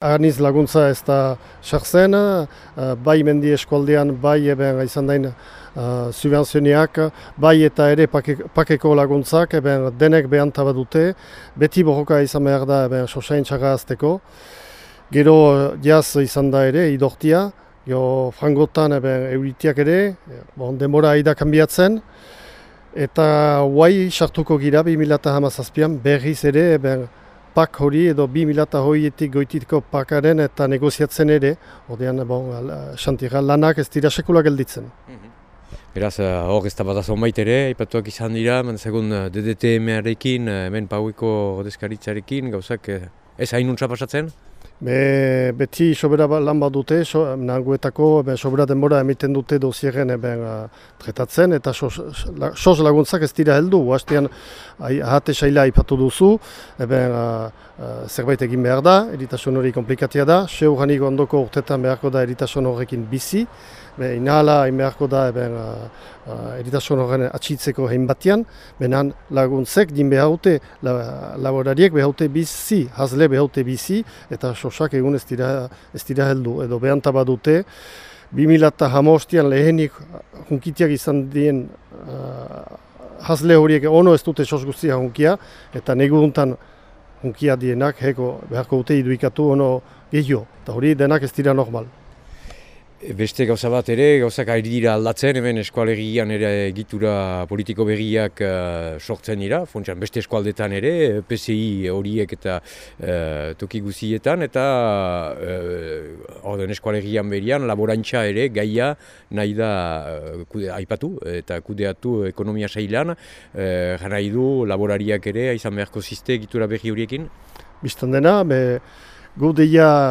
Arniz laguntza ez da sartzen, uh, bai mendi eskualdean, bai eben izan dain uh, subvenzioniak, bai eta ere pake, pakeko laguntzak, eben denek behan dute, beti bohoka izan behar da eben sosain txaga azteko. Gero jaz izan da ere, idortia, jo frangotan eben euritiak ere, bon, demora aida kanbiatzen, eta guai sartuko gira 2008an berriz ere, eben, pak hori edo bi milata hoietik goititko pakaren eta negoziatzen ere, odean, bon, xantira lanak ez dira sekula gelditzen. Mhm. Beraz, eh, hor ez da bat azonbait ere, ipatuak izan dira, segun eh, DDTM-arekin, eh, hemen pauiko odezkaritzarekin, gauzak ez hain nuntza pasatzen? Be, beti sobera ba, lan bat dute, so, naguetako be, sobera denbora emiten dute dozieren eben, uh, tretatzen, eta sos, sos laguntzak ez dira heldu, hastean ahate saila ipatu duzu, eben, uh, uh, zerbait egin behar da, eritasun hori komplikatia da, seur ondoko urtetan beharko da eritasun horrekin bizi, be, inhala hain beharko da eben, uh, uh, eritasun horren atxitzeko hein batian, benan laguntzek din behaute, la, laborariek behaute bizi, hazle behaute bizi, eta sosak egun ez dira, ez dira heldu, edo behanta badute, 2008an lehenik hunkitiak izan dien uh, hazle horiek ono ez dute sos guztia hunkia, eta negu hunkia dienak, heko beharko dute iduikatu ono gehiago, eta hori denak ez dira normal. Beste gauza bat ere, gauzak ari dira aldatzen, hemen eskualegian ere egitura politiko berriak uh, sortzen dira, fontxan beste eskualdetan ere, PCI horiek eta uh, toki guzietan, eta uh, orden eskualegian berian, laborantza ere, gaia nahi da uh, aipatu eta kudeatu ekonomia sailan, uh, nahi du laborariak ere, izan beharko ziste egitura berri horiekin? Bistan dena, be, Gu deia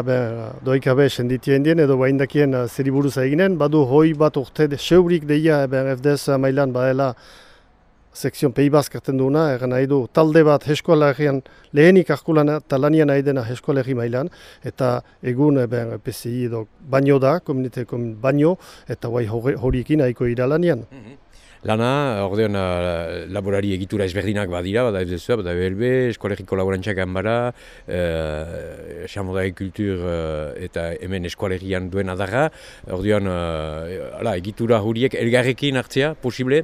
doikabe senditien dien edo baindakien uh, zeri buruz eginen, badu hoi bat urte de seurik deia ben FDS mailan badela sekzion pehi bazkarten duena, egan nahi du talde bat eskoalegian lehenik arkulan eta lanian nahi dena eskoalegi mailan, eta egun ben PCI edo baino da, komuniteko baino, eta guai horiekin nahiko iralanian. Mm -hmm lana, ordean laborari egitura ezberdinak badira, bada FDSA, bada BLB, eskolegiko laborantxak ganbara, uh, kultur uh, eta hemen eskolegian duen adarra, ordean uh, egitura huriek elgarrekin hartzea, posible?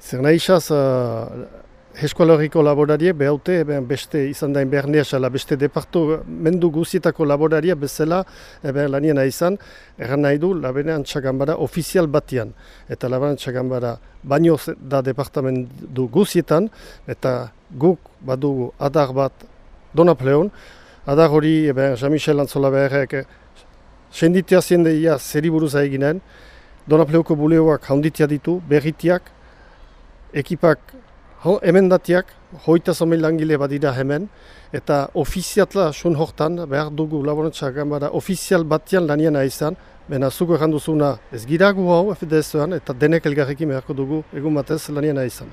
Zer nahi xaz, uh, Eskologiko laborariek behaute, beste izan dain berneasala, beste departu mendu guzietako laboraria bezala eben lanien izan, erran nahi du labenean txagambara ofizial batian. Eta labenean txagambara baino da departamentu guzietan, eta guk badugu adar bat donapleon, adar hori eben Jean-Michel Antzola beharrek senditia ziendeia zeri buruza eginen, donapleuko buleoak haunditia ditu, berritiak, ekipak Ho, hemen datiak, hoita zomei langile badira hemen, eta ofiziatla sun hortan, behar dugu laborantza gambara, ofizial batian lanian izan, bena zuko erranduzuna ez giragu hau FDS-an, eta denek elgarrekin beharko dugu egun batez lanian izan.